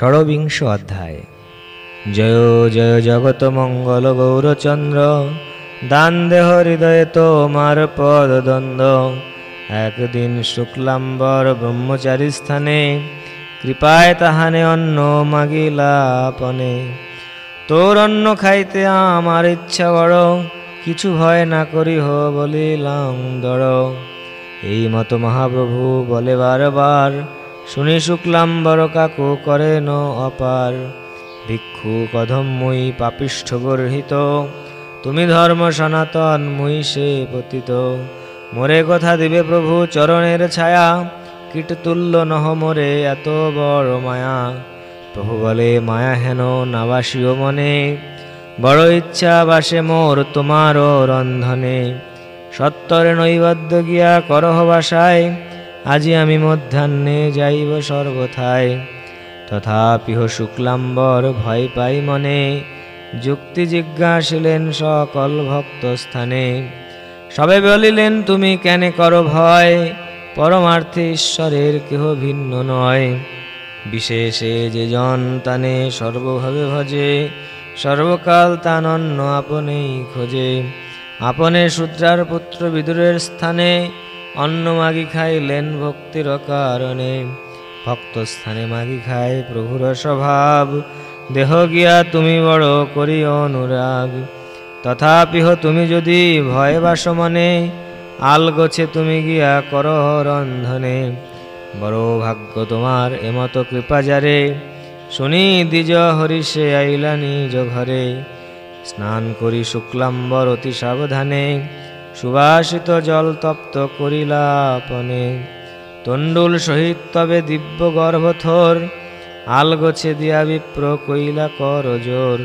ষড়বিংশ অধ্যায়। জয় জয় জগত মঙ্গল গৌরচন্দ্র, দান দেহ হৃদয়ে তোমার পদ দ্বন্দ্ব। একদিন শুক্লাম্বর ব্রহ্মচারী স্থানে, কৃপায় তাহানে অন্ন মাগিলাপনে তোর অন্ন খাইতে আমার ইচ্ছা বড়, কিছু ভয় না করিহ বলিলাম দড়। এই মতো মহাপ্রভু বলে বারবার শুনি শুক্লাম্বর কাকু করেন অপার। ভিক্ষু কধম মুই পাপিষ্ঠ গর্হিত। তুমি ধর্ম সনাতন, মুই সে পতিত। মোরে কথা দিবে প্রভু চরণের ছায়া। কীট তুল্য নহ মোরে এত বড় মায়া। প্রভু বলে, মায়া হেন নাবাসীয় মনে। বড় ইচ্ছা বাসে মোর তোমার রন্ধনে। সত্তরে নৈবদ্য গিয়া করহ বাসায়। আজি আমি মধ্যাহ্নে যাইব সর্বথায় তথাপিহ শুক্লাম্বর ভয় পাই মনে, যুক্তি জিজ্ঞাসিলেন সকল ভক্ত স্থানে। সবে বলিলেন, তুমি কেন করো ভয়? পরমার্থে ঈশ্বরের কেহ ভিন্ন নয়। বিশেষে যে জন তানে সর্বভাবে ভজে, সর্বকাল তান অন্য আপনেই খোঁজে। আপনে সূত্রার পুত্র বিদুরের স্থানে অন্ন মাগি খাইলেন ভক্তির কারণে। ভক্ত স্থানে মাগি খায় প্রভুর স্বভাব। দেহ গিয়া তুমি বড় করি অনুরাগ। তথাপিহ তুমি যদি ভয় বাস মনে, আল গোছে তুমি গিয়া কর রন্ধনে। বড় ভাগ্য তোমার এমত কৃপা যারে। শুনি দ্বিজ হরিষে আইলা নিজ ঘরে। স্নান করি শুক্লাম্বর অতি সাবধানে। সুবাসিত জল তপ্ত করিলাপনে। তণ্ডুল সহিত তবে দিব্য গর্ভথর। আলগোছে দিয়া বিপ্র কইলা কর জোর।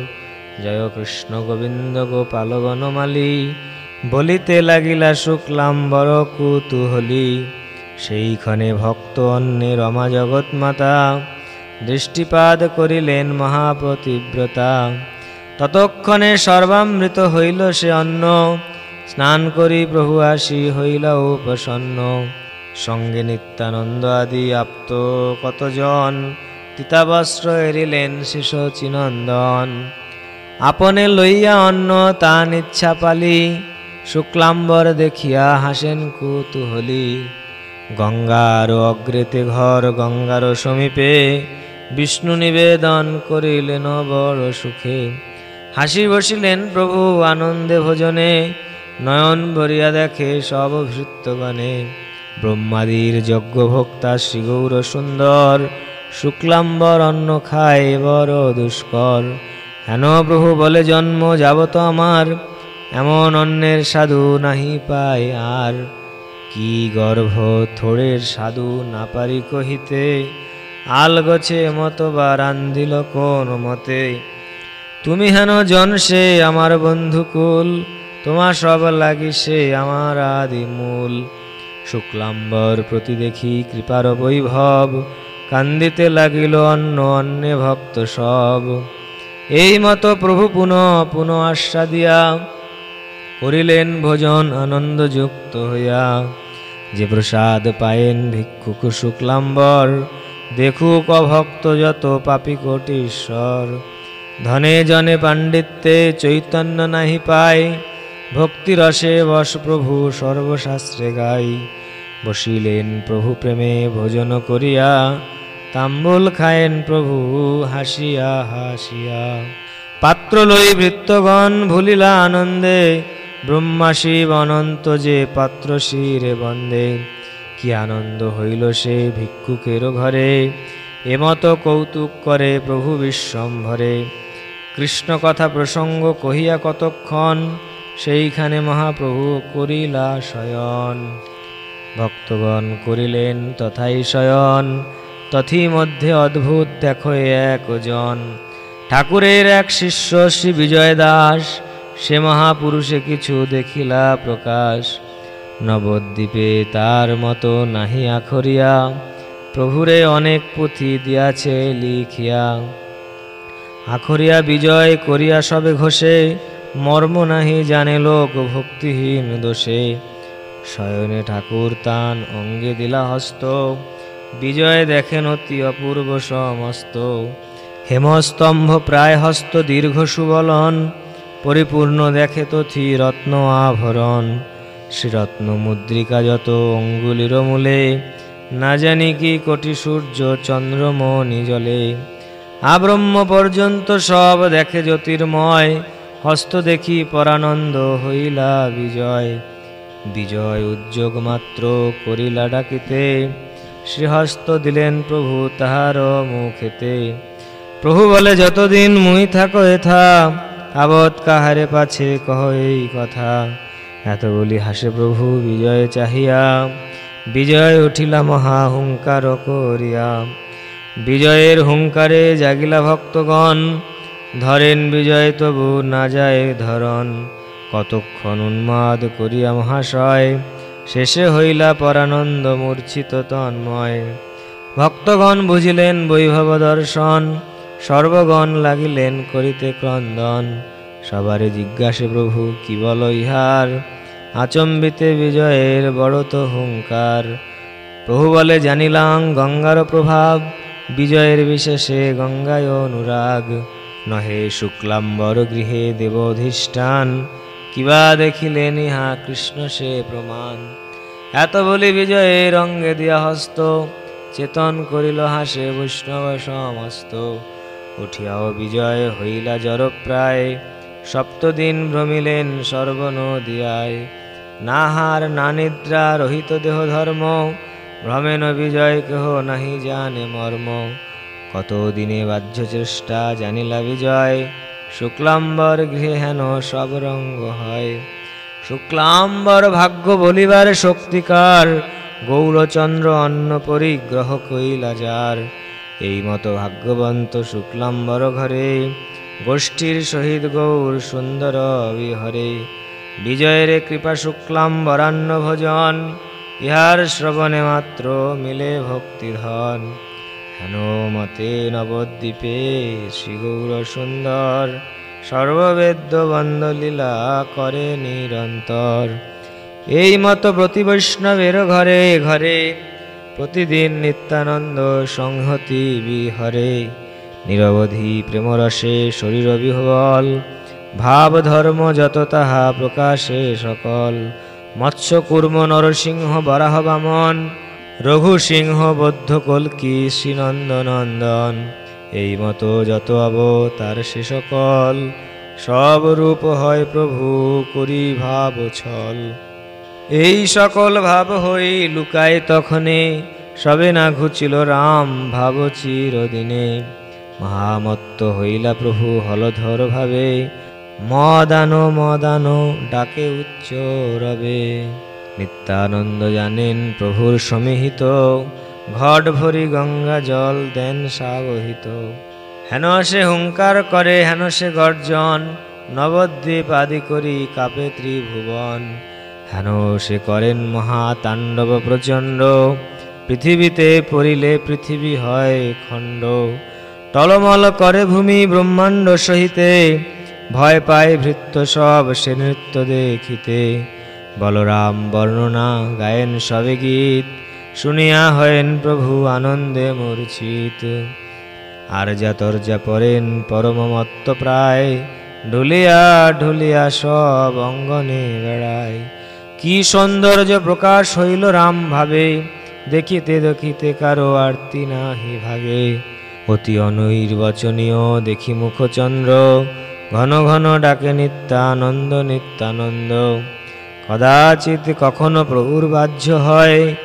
জয় কৃষ্ণ গোবিন্দ গোপাল বনমালী বলিতে লাগিলা শুক্লাম্বর কুতুহলী। সেইখানে ভক্ত অন্নে রমা জগৎ মাতা। দৃষ্টিপাত করিলেন মহাপ্রতিব্রতা। ততক্ষণে সর্বামৃত হইল সে অন্ন। স্নান করি প্রভু আসি হইল উপসন্ন। সঙ্গে নিত্যানন্দ আদি আপ্ত কতজন? তিতাবস্ত্র এরিলেন শিশু চিনন্দন। আপনে লইয়া অন্ন, তান ইচ্ছা পালি। শুক্লাম্বর দেখিয়া হাসেন কুতুহলী। গঙ্গার অগ্রেতে ঘর গঙ্গার সমীপে বিষ্ণু নিবেদন করিলেন বড় সুখে। হাসি বসিলেন প্রভু আনন্দে ভোজনে। নয়ন ভরিয়া দেখে সব ভৃত্যগণে। ব্রহ্মাদির যজ্ঞভোক্তা শ্রীগৌর সুন্দর, শুক্লাম্বর অন্ন খায় বড় দুষ্কর। হেন প্রভু বলে, জন্ম যাবত আমার, এমন অন্যের সাধু নাহি পায় আর। কি গর্ভ থোড়ের সাধু না পারি কহিতে, আল গছে মতো বা রান্ধিল কোন মতে। তুমি হেন জন সে আমার বন্ধুকুল তোমার সব লাগি সে আমার আদি মূল। শুক্লাম্বর প্রতি দেখি কৃপার বৈভব, কান্দিতে লাগিল অন্য অন্যে ভক্ত সব। এই মতো প্রভু পুনঃ পুনঃ আশ্বা দিয়া করিলেন ভোজন আনন্দযুক্ত হইয়া। যে প্রসাদ পায়েন ভিক্ষুক শুক্লাম্বর, দেখুক অভক্ত যত পাপি কোটিশ্বর। ধনে জনে পাণ্ডিত্যে চৈতন্য নাহি পায় ভক্তিরসে বস প্রভু সর্বশাস্ত্রে গাই। বসিলেন প্রভু প্রেমে ভোজন করিয়া, তাম্বুল খায়েন প্রভু হাসিয়া হাসিয়া। পাত্র লই বৃত্তগণ ভুলিলা আনন্দে, ব্রহ্মা শিব অনন্ত যে পাত্র শিরে বন্দে। কি আনন্দ হইল সে ভিক্ষুকের ঘরে, এমত কৌতুক করে প্রভু বিশ্বম্ভরে। কৃষ্ণ কথা প্রসঙ্গ কহিয়া কতক্ষণ সেইখানে মহাপ্রভু করিলা শয়ন। ভক্তগণ করিলেন তথাই শয়ন। তথি মধ্যে অদ্ভুত দেখো একজন। ঠাকুরের এক শিষ্য শ্রী বিজয় দাস সে মহাপুরুষে কিছু দেখিলা প্রকাশ। নবদ্বীপে তার মতো নাহি আখরিয়া, প্রভুরে অনেক পুঁথি দিয়াছে লিখিয়া। আখরিয়া বিজয় করিয়া সবে ঘষে মর্ম নাহি জানে লোক, ভক্তিহীন দোষে। শয়নে ঠাকুর তান অঙ্গে দিলা হস্ত, বিজয় দেখেন অতি অপূর্ব সমস্ত। হেমস্তম্ভ প্রায় হস্ত দীর্ঘ সুবলন, পরিপূর্ণ দেখে তথি রত্ন আভরণ। শ্রীরত্ন মুদ্রিকা যত অঙ্গুলির মূলে, না জানি কি কোটি সূর্য চন্দ্রমণি জলে। আব্রহ্ম পর্যন্ত সব দেখে জ্যোতির্ময় হস্ত দেখি পরানন্দ হইলা বিজয়। বিজয় উদ্যোগ মাত্র করিলা ডাকিতে। শ্রীহস্ত দিলেন প্রভু তাহার মুখেতে। প্রভু বলে, যতদিন মুই থাকো এথা, আবৎ কাহারে পাছে কহ এই কথা। এত বলি হাসে প্রভু, বিজয় চাহিয়া। বিজয় উঠিলা মহা হুঙ্কার করিয়া। বিজয়ের হুঙ্কারে জাগিলা ভক্তগণ। ধরেন বিজয় তবু না যায় ধরন কতক্ষণ উন্মাদ করিয়া মহাশয়, শেষে হইলা পরানন্দ মূর্ছিত তন্ময়। ভক্তগণ বুঝিলেন বৈভব দর্শন, সর্বগণ লাগিলেন করিতে ক্রন্দন। সবারে জিজ্ঞাসে প্রভু, কি বল ইহার? আচম্বিতে বিজয়ের বড় তো হুঙ্কার। প্রভু বলে, জানিলাম গঙ্গার প্রভাব, বিজয়ের বিশেষে গঙ্গায় অনুরাগ। নহে শুক্লাম্বর গৃহে দেব অধিষ্ঠান কিবা দেখিলেন ইহা কৃষ্ণ সে প্রমাণ। এত বলি বিজয়ে রঙ্গে দিয়া হস্ত, চেতন করিল হাসে বৈষ্ণব সমস্ত। উঠিয়াও বিজয় হইলা জর প্রায় সপ্তদিন ভ্রমিলেন সর্বনদিয়ায়। না হার না নিদ্রা রহিত দেহ ধর্ম ভ্রমেন বিজয় কেহ নাহি জানে মর্ম। কত দিনে বাহ্য চেষ্টা জানিলা বিজয়? শুক্লাম্বর গৃহে হেন সব রঙ্গ হয়। শুক্লাম্বর ভাগ্য বলিবার শক্তিকার, গৌরচন্দ্র অন্ন পরিগ্রহ কইলা যার। এই মতো ভাগ্যবন্ত শুক্লাম্বর ঘরে, গোষ্ঠীর সহিত গৌর সুন্দর বিহরে। বিজয়ের কৃপা শুক্লাম্বরান্ন ভোজন, ইহার শ্রবণে মাত্র মিলে ভক্তিধন। হেন মতে নবদ্বীপে শ্রীগৌর সুন্দর সর্ববেদ্য বন্দলীলা করে নিরন্তর। এই মতো প্রতি বৈষ্ণবের ঘরে ঘরে প্রতিদিন নিত্যানন্দ সংহতি বিহরে। নিরবধি প্রেমরসে শরীর বিহবল ভাব ধর্ম যত তাহা প্রকাশে সকল। মৎস্য কুর্ম নরসিংহ বরাহ বামন রঘু সিংহ বৌদ্ধ কলকি শ্রীনন্দনন্দন। এই মতো যত অবতার সে সকল। সব রূপ হয় প্রভু, করি ভাব ছল। এই সকল ভাব হই লুকায় তখনে, সবে না ঘুচিল রাম ভাব চিরদিনে। মহামত্ত হইলা প্রভু হলধর ভাবে, মদানো মদানো ডাকে উচ্চ রবে। নিত্যানন্দ জানেন প্রভুর সমিহিত। ঘট ভরি গঙ্গা জল দেন সাবহিত হেন সে হুঙ্কার করে, হেন সে গর্জন, নবদ্বীপ আদি করি কাপে ত্রিভুবন। হেন সে করেন মহাতাণ্ডব প্রচণ্ড, পৃথিবীতে পড়িলে পৃথিবী হয় খণ্ড। টলমল করে ভূমি ব্রহ্মাণ্ড সহিতে, ভয় পায় ভৃত্য সব সে নৃত্য দেখিতে। বলরাম বর্ণনা গায়েন সবে গীত, শুনিয়া হয়েন প্রভু আনন্দে মূর্ছিত। আর যা তর্জা পড়েন পরমমত্ত প্রায়, ঢুলিয়া ঢুলিয়া সব অঙ্গনে বেড়ায়। কি সৌন্দর্য প্রকাশ হইল রাম ভাবে, দেখিতে দেখিতে কারও আরতি নাহি ভাগে। অতি অনৈর্বচনীয় দেখি মুখচন্দ্র, ঘন ঘন ডাকে নিত্যানন্দ নিত্যানন্দ। কদাচিৎ কখনো প্রভুর বাহ্য হয়,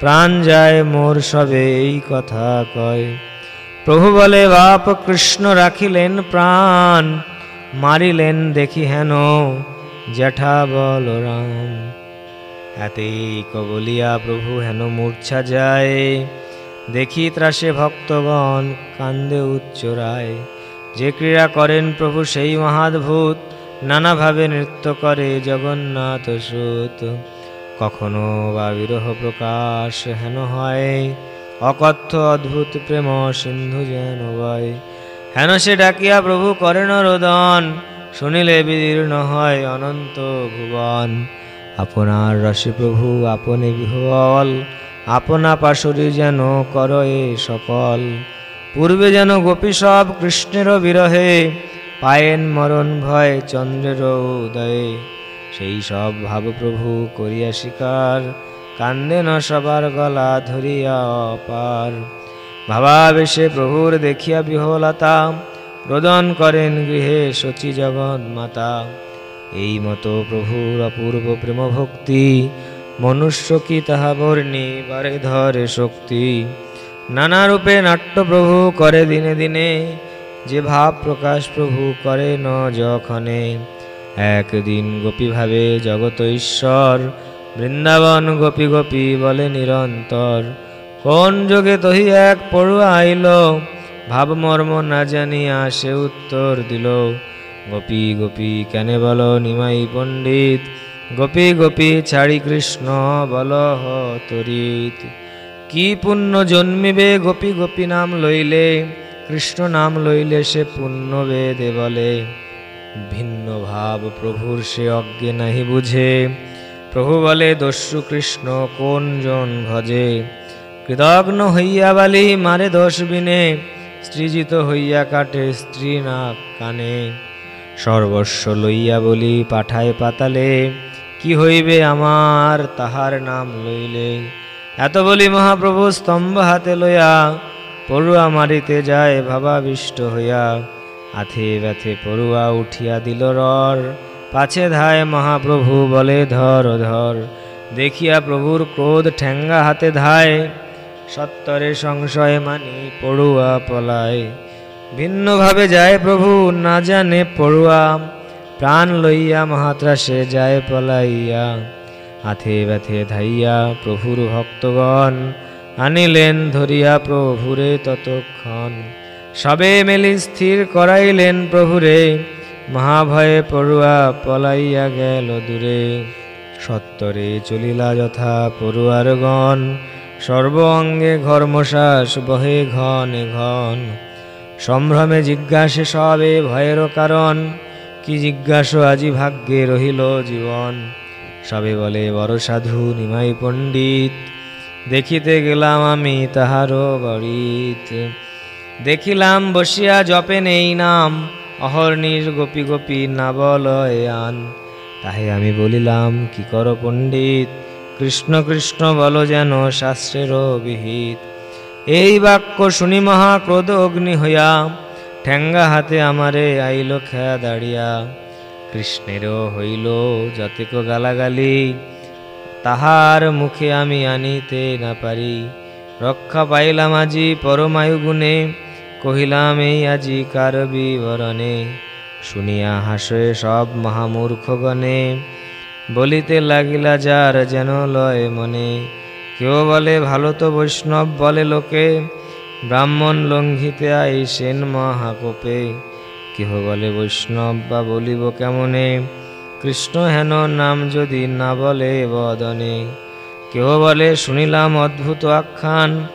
প্রাণ যায় মোর সবে এই কথা কয়। প্রভু বলে, বাপ কৃষ্ণ রাখিলেন প্রাণ, মারিলেন দেখি হেন জ্যাঠা বলরাম। এতেই কবলিয়া প্রভু হেন মূর্ছা যায়, দেখি ত্রাসে ভক্তগণ কান্দে উচ্চরায়। যে ক্রীড়া করেন প্রভু সেই মহাদ্ভুত নানাভাবে নৃত্য করে জগন্নাথ সুত। কখনো বা বিরহ প্রকাশ হেন হয়, অকথ্য অদ্ভুত প্রেম সিন্ধু যেন বয়। হেন সে ডাকিয়া, প্রভু করেন রোদন শুনিলে বিদীর্ণ হয় অনন্ত ভুবন। আপনার রসে প্রভু, আপনি বিহবল, আপনা পাশরি যেন কর এ সকল। পূর্বে যেন গোপী সব কৃষ্ণের বিরহে পায়েন মরণ ভয় চন্দ্রের উদয়ে। সেই সব ভাব প্রভু করিয়া শিকার কান্দে ন সবার গলা ধরিয়া অপার। ভাবাবেশে প্রভুর দেখিয়া বিহলতা রোদন করেন গৃহে শচী জগৎ মাতা এই মতো প্রভুর অপূর্ব প্রেম ভক্তি মনুষ্য কি তাহা বর্ণি বারে ধরে শক্তি? নানা রূপে নাট্য প্রভু করে দিনে দিনে যে ভাব প্রকাশ প্রভু ন যখনে, একদিন গোপী ভাবে জগত ঈশ্বর বৃন্দাবন গোপী গোপী বলে নিরন্তর। কোন যোগে তহি এক পড়ুয়া আইল ভাবমর্ম না জানিয়া সে উত্তর দিল, গোপী গোপী, কেন বল নিমাই পণ্ডিত? গোপী গোপী, ছাড়ি কৃষ্ণ বল তরিত কি পুণ্য জন্মিবে গোপী গোপী নাম লইলে? কৃষ্ণ নাম লইলে সে পুণ্য বেদে বলে, ভিন্ন ভাব প্রভুর সে অজ্ঞে নাহি বুঝে। প্রভু বলে, দস্যু কৃষ্ণ কোন জন ভজে? কৃতজ্ঞ হইয়া বালি মারে দোষ বিনে স্ত্রীজিত হইয়া কাটে স্ত্রী না কানে। সর্বস্ব লইয়া বলি পাঠায় পাতালে, কি হইবে আমার তাহার নাম লইলে? এত বলি মহাপ্রভু স্তম্ভ হাতে লইয়া পড়ুয়া মারিতে যায় ভাবাবিষ্ট হইয়া। আথে ব্যথে পড়ুয়া উঠিয়া দিল রর। পাছে ধায় মহাপ্রভু বলে, ধর ধর। দেখিয়া প্রভুর ক্রোধ ঠেঙ্গা হাতে ধায়। সত্তরে সংশয় মানি পড়ুয়া পলায়। ভিন্নভাবে যায় প্রভু, না জানে পড়ুয়া। প্রাণ লইয়া মহাত্রাসে যায় পলাইয়া। হাতে ব্যথে ধাইয়া প্রভুর ভক্তগণ আনিলেন ধরিয়া প্রভুরে ততক্ষণ। সবে মেলি স্থির করাইলেন প্রভুরে, মহাভয়ে পড়ুয়া পলাইয়া গেল দূরে। সত্তরে চলিলা যথা পড়ুয়ার গণ, সর্ব অঙ্গে ঘর্মশ্বাস বহে ঘন ঘন। সম্ভ্রমে জিজ্ঞাসে সবে ভয়ের কারণ, কি জিজ্ঞাস আজি ভাগ্যে রহিল জীবন। সবে বলে, বড় সাধু, নিমাই পণ্ডিত দেখিতে গেলাম আমি তাহারও বাড়িত। দেখিলাম বসিয়া জপে নেই নাম অহর্নির গোপী গোপী না আন। তাহে আমি বলিলাম, কি কর পণ্ডিত? কৃষ্ণ কৃষ্ণ বল যেন শাস্ত্রেরও বিহিত। এই বাক্য শুনি মহা ক্রোধ অগ্নি হইয়া, ঠেঙ্গা হাতে আমারে আইল খেয়া দাঁড়িয়া। কৃষ্ণেরও হইল যতেক গালাগালি তাহার মুখে আমি আনিতে না পারি। রক্ষা পাইলাম আজি পরমায়ু গুণে, কহিলাম এই আজি কার বিবরণে? শুনিয়া হাসে সব মহামূর্খগণে, বলিতে লাগিলা যার যেন লয় মনে। কেউ বলে, ভালো তো বৈষ্ণব বলে লোকে, ব্রাহ্মণ লঙ্ঘিতে আই সেন মহাকোপে। কেহ বলে, বৈষ্ণব বা বলিব কেমনে? কৃষ্ণ হেন নাম যদি না বলে বদনে। কেহ বলে, শুনিলাম অদ্ভুত আখ্যান।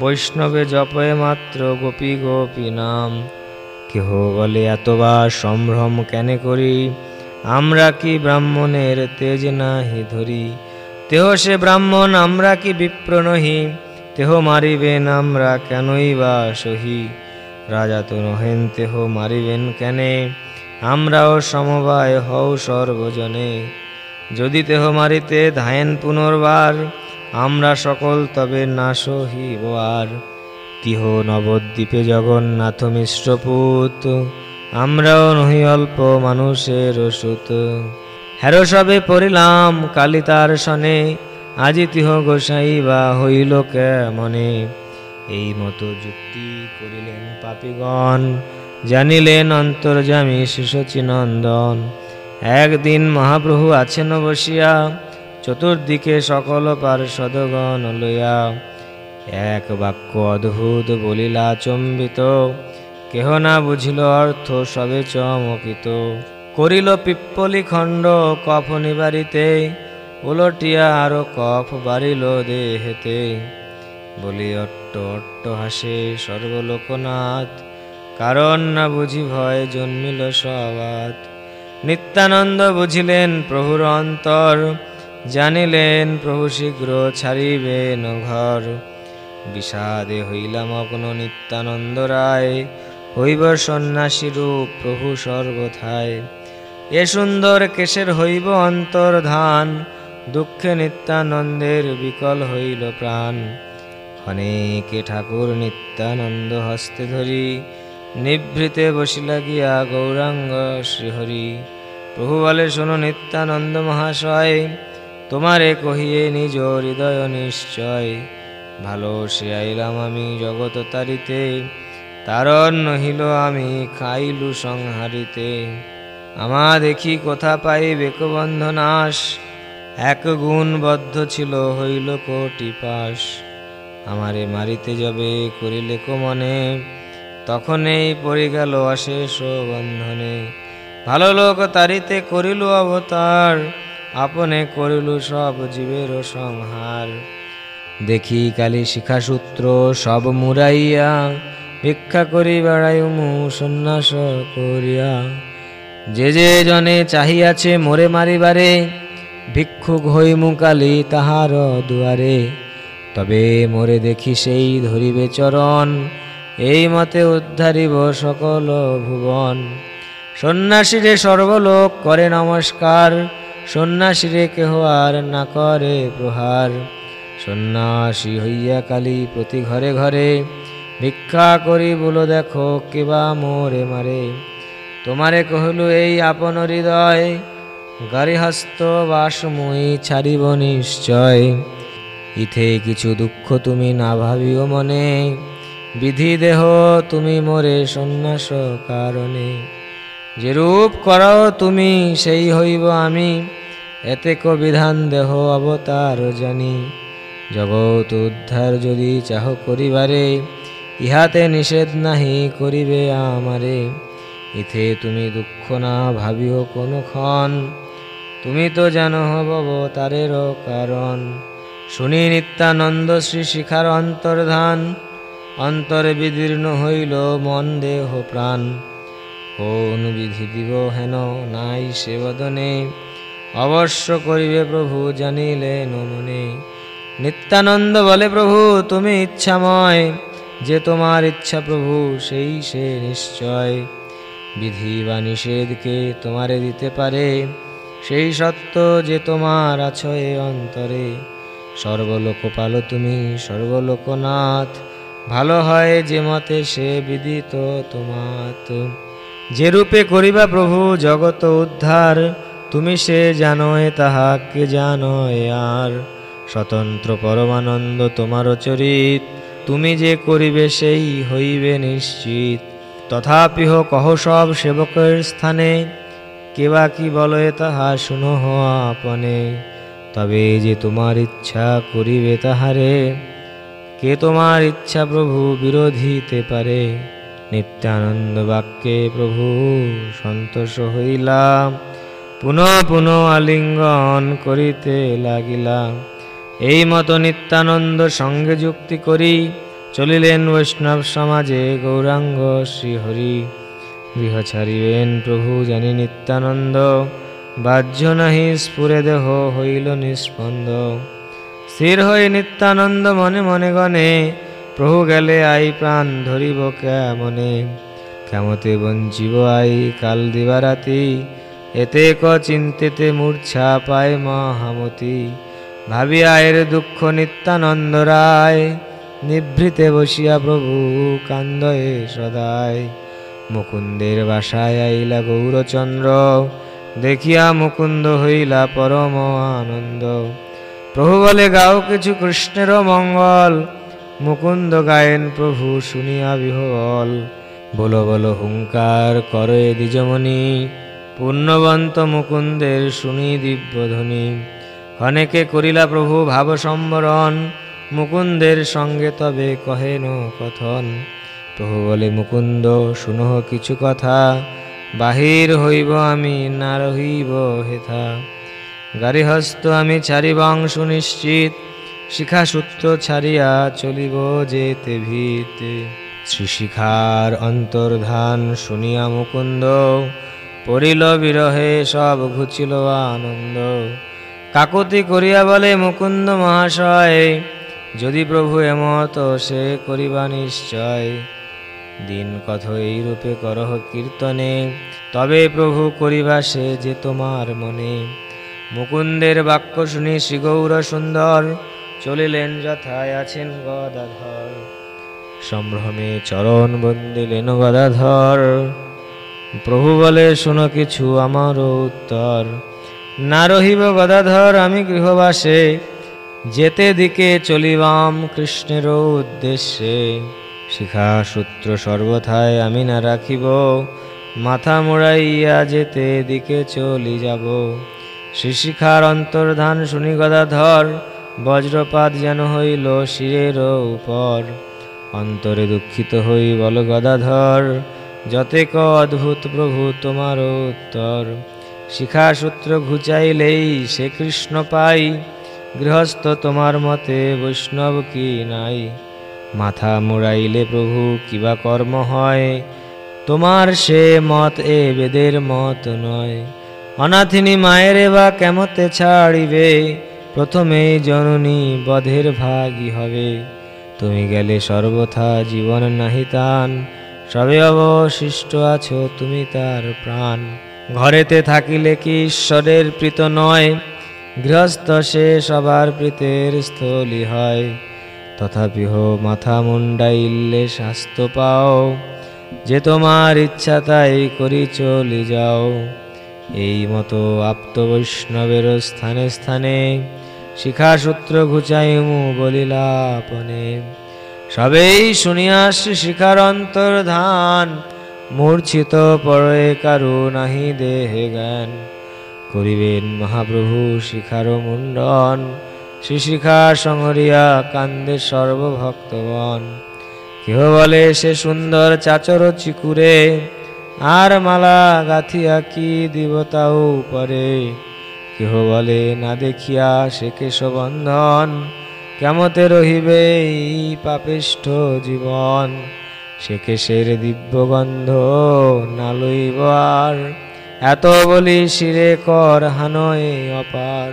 বৈষ্ণবে জপয়ে মাত্র গোপী গোপী নাম। কেহ বলে এতবার সম্ভ্রম কেনে করি? আমরা কি ব্রাহ্মণের তেজ নাহি ধরি? তেহ সে ব্রাহ্মণ, আমরা কি বিপ্র নহি? তেহ মারিবেন, আমরা কেনই বা সহি? রাজা তো নহেন, তেহ মারিবেন কেনে? আমরাও সমবায় হও সর্বজনে। যদি তেহ মারিতে ধায়েন পুনর্বার, আমরা সকল তবে না সহিব আর। তিহ নবদ্বীপে জগন্নাথ মিশ্রপুত আমরাও নহি অল্প মানুষের সুত। হেরো সবে পড়িলাম কালী তার সনে, আজি তিহ গোসাই বা হইল কে মনে এই মতো যুক্তি করিলেন পাপিগণ জানিলেন অন্তর্জামী শিশচী নন্দন একদিন মহাপ্রভু আছেন বসিয়া চতুর্দিকে সকল পার্ষদগণ লইয়া। এক বাক্য অদ্ভুত বলিলা চম্বিত, কেহ না বুঝিল অর্থ সবে চমকিত। করিল পিপ্পলি খণ্ড কফ নিবারিতে, উলটিয়া আরও কফ বাড়িল দেহেতে। বলি, অট্ট অট্ট হাসে সর্বলোকনাথ কারণ না বুঝি ভয় জন্মিল সবাত নিত্যানন্দ বুঝিলেন প্রভুর অন্তর, জানিলেন প্রভু শীঘ্র ছাড়িবেন ঘর। বিষাদে হইলাম অগ্ন নিত্যানন্দ রায়, হইব সন্ন্যাসী রূপ প্রভু সর্বথায়। এ সুন্দর কেশের হইব অন্তর্ধান, দুঃখে নিত্যানন্দের বিকল হইল প্রাণ। অনেকে ঠাকুর নিত্যানন্দ হস্তে ধরি নিভৃতে বসিলা গিয়া গৌরাঙ্গ শ্রীহরি। প্রভু বলে শোনো নিত্যানন্দ মহাশয়, তোমারে কহিয়ে নিজ হৃদয় নিশ্চয়। ভালো সে আইলাম আমি জগত তারিতে, তারণ নহিল আমি খাইলু সংহারিতে। আমা দেখি কোথা পাই বেকবন্ধ নাশ, এক গুণ বদ্ধ ছিল হইল কোটি পাশ। আমারে মারিতে যাবে করিলে কো মনে তখনই পড়ে গেল অশেষ বন্ধনে। ভালো লোক তারিতে করিল অবতার, আপনে করিল সব জীবের সংহার। দেখি কালী শিখাসূত্র সব মুরাইয়া ভিক্ষা করি বেড়াইমু সন্ন্যাস করিয়া। যে যে জনে চাহিয়াছে মোরে মারিবারে, ভিক্ষুক হইমু কালী তাহার দুয়ারে। তবে মোরে দেখি সেই ধরিবে চরণ এই মতে উদ্ধারিব সকল ভুবন। সন্ন্যাসীরে সর্বলোক করে নমস্কার, সন্ন্যাসীরে কেহ আর না করে প্রহার। সন্ন্যাসী হইয়া কালী প্রতি ঘরে ঘরে, ভিক্ষা করি বলো দেখো কেবা মোরে মারে। তোমারে কহলু, এই আপন হৃদয়, গারিহস্ত বাসমুই ছাড়িব নিশ্চয়। ইথে কিছু দুঃখ তুমি না ভাবিও মনে বিধি দেহ তুমি মোরে সন্ন্যাস কারণে। যে রূপ করো তুমি, সেই হইব আমি। এতে বিধান দেহ অবতার জানি। জগৎ উদ্ধার যদি চাহ করিবারে, ইহাতে নিষেধ নাহি করিবে আমারে। ইথে তুমি দুঃখ না ভাবিও কোনো ক্ষণ। তুমি তো জানো হব তারের কারণ। শুনি নিত্যানন্দ শ্রী শিখার অন্তর্ধান। অন্তরে বিদীর্ণ হইল মন দেহ প্রাণ। কোন বিধি দিব হেন? নাই সে বদনে। অবশ্য করিবে প্রভু জানিলেন মনে নিত্যানন্দ বলে, প্রভু, তুমি ইচ্ছাময়। যে তোমার ইচ্ছা প্রভু, সেই সে নিশ্চয়। বিধি বা নিষেধকে তোমারে দিতে পারে? সেই সত্য যে তোমার আছো এ অন্তরে সর্বলোকপাল তুমি, সর্বলোকনাথ। ভালো হয় যে মতে সে বিদিত তোমাত। যে রূপে করিবা প্রভু জগত উদ্ধার, তুমি সে জানো তাহাকে জানো আর। স্বতন্ত্র পরমানন্দ তোমার চরিত, তুমি যে করিবে সেই হইবে নিশ্চিত। তথাপিহ কহ সব সেবকের স্থানে, কেবা কি বলে তাহা শুনো আপনে। তবে যে তোমার ইচ্ছা করিবে তাহারে কে তোমার ইচ্ছা প্রভু বিরোধিতে পারে? নিত্যানন্দ বাক্যে প্রভু সন্তোষ হইলাম, পুনঃ পুনঃ আলিঙ্গন করিতে লাগিলাম। এই মতো নিত্যানন্দ সঙ্গে যুক্তি করি, চলিলেন বৈষ্ণব সমাজে গৌরাঙ্গ শ্রীহরি। গৃহ ছাড়িবেন প্রভু জানি নিত্যানন্দ, বাহ্য নাহি স্ফুরে দেহ হইল নিষ্পন্দ। স্থির হয়ে নিত্যানন্দ মনে মনে গণে, প্রভু গেলে আই প্রাণ ধরিব কেমনে? কেমতে বঞ্চিব আই কাল দিবারাতি? এতে ক চিন্তিতে মূর্ছা পায় মহামতি? ভাবি আয়ের দুঃখ নিত্যানন্দ রায়, নিভৃতে বসিয়া প্রভু কান্দয়ে সদায়। মুকুন্দের বাসায় আইলা গৌরচন্দ্র, দেখিয়া মুকুন্দ হইলা পরম আনন্দ। প্রভু বলে, গাও কিছু কৃষ্ণের মঙ্গল। মুকুন্দ গায়েন প্রভু শুনিয়া বিহল বলো বলো, হুঙ্কার করে দ্বিজমণি। পুণ্যবন্ত মুকুন্দের শুনি দিব্যধ্বনি। ক্ষণেকে করিলা প্রভু ভাব সম্বরণ মুকুন্দের সঙ্গে তবে কহেন কথন। প্রভু বলে, মুকুন্দ শুনহ কিছু কথা। বাহির হইব আমি, না রহিব হেথা। গারিহস্ত আমি ছাড়িবং সুনিশ্চিত শিখা সূত্র ছাড়িয়া চলিব যেতে ভিতে। শ্রী শিখার অন্তর্ধান শুনিয়া মুকুন্দ, পড়িল বিরহে সব ঘুচিল আনন্দ। কাকতি করিয়া বলে, মুকুন্দ মহাশয়, যদি প্রভু এমত, সে করিবা নিশ্চয়। দিন কথ এই রূপে করহ কীর্তনে, তবে প্রভু করিবা সে যে তোমার মনে। মুকুন্দের বাক্য শুনি শ্রীগৌর সুন্দর, চলিলেন যথায় আছেন গদাধর। সম্ভ্রমে চরণ বন্দিলেন গদাধর। প্রভু বলে, শোনো কিছু আমারও উত্তর। না রহিব গদাধর আমি গৃহবাসে, যেতে দিকে চলিবাম কৃষ্ণের উদ্দেশ্যে। শিখা সূত্র সর্বথায় আমি না রাখিব, মাথা মোড়াইয়া যেতে দিকে চলি যাব। শ্রীশিখার অন্তর্ধান শুনি গদাধর, বজ্রপাত যেন হইল শিরের উপর। অন্তরে দুঃখিত হই বল গদাধর যতেক অদ্ভুত প্রভু তোমার উত্তর। শিখা সূত্র ঘুচাইলেই সে কৃষ্ণ পাই, গৃহস্থ তোমার মতে বৈষ্ণব কি নাই? মাথা মোড়াইলে প্রভু কিবা কর্ম হয়? তোমার সে মত এ বেদের মত নয়। অনাথিনী মায়েরে বা কেমতে ছাড়িবে? প্রথমেই জননী বধের ভাগী হবে। তুমি গেলে সর্বথা জীবন নাহি তান। সবে অবশিষ্ট আছো তুমি তার প্রাণ। ঘরেতে থাকিলে কি ঈশ্বরের প্রীত নয়? গৃহস্থ সে সবার প্রীতের স্থলী হয়। তথাপি হো মাথা মুন্ডাইলে স্বাস্থ্য পাও। যে তোমার ইচ্ছা তাই করি চলি যাও। এই মতো আপ্ত বৈষ্ণবের স্থানে স্থানে শিখা সূত্র ঘুচাইমু বলিলাপনে। সবেই শুনিয়া শ্রী শিখার অন্তর্ধান, মূর্ছিত পরে কারু নাহি দেহে জ্ঞান। করিবেন মহাপ্রভু শিখার মুন্ডন শ্রী শিখা সংহরিয়া কান্দে সর্বভক্তগণ। কেহ বলে সে সুন্দর চাচর চিকুরে আর মালা গাথিয়া কি দিবতাও পরে কেহ বলে, না দেখিয়া সে কেশবন্ধন কেমতে রহিবে এই পাপিষ্ঠ জীবন? সে কেশের দিব্যগন্ধ না লইব আর। এত বলি শিরে কর হানয়ে অপার।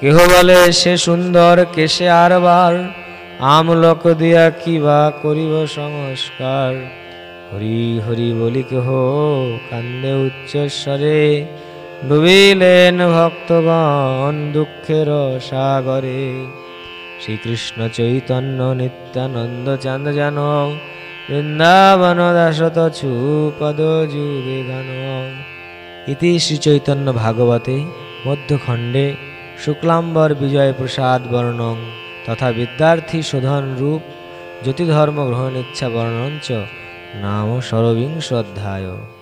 কেহ বলে, সে সুন্দর কেশে আরবার আমলক দিয়া কিবা করিব সংস্কার? হরি হরি বলি কেহ কান্দে উচ্চস্বরে, ডুবিলেন ভক্তগণ দুঃখের সাগরে। শ্রীকৃষ্ণ চৈতন্য নিত্যানন্দ চাঁদ জান, বৃন্দাবন দাসত ছু পদ যুগে গান। ইতি শ্রীচৈতন্য ভাগবতে মধ্যখণ্ডে শুক্লাম্বর বিজয় প্রসাদ বর্ণং, তথা বিদ্যার্থী শোধন রূপ, জ্যোতিধর্ম গ্রহণ ইচ্ছা বর্ণঞ্চ নাম ষড়বিংশ অধ্যায়।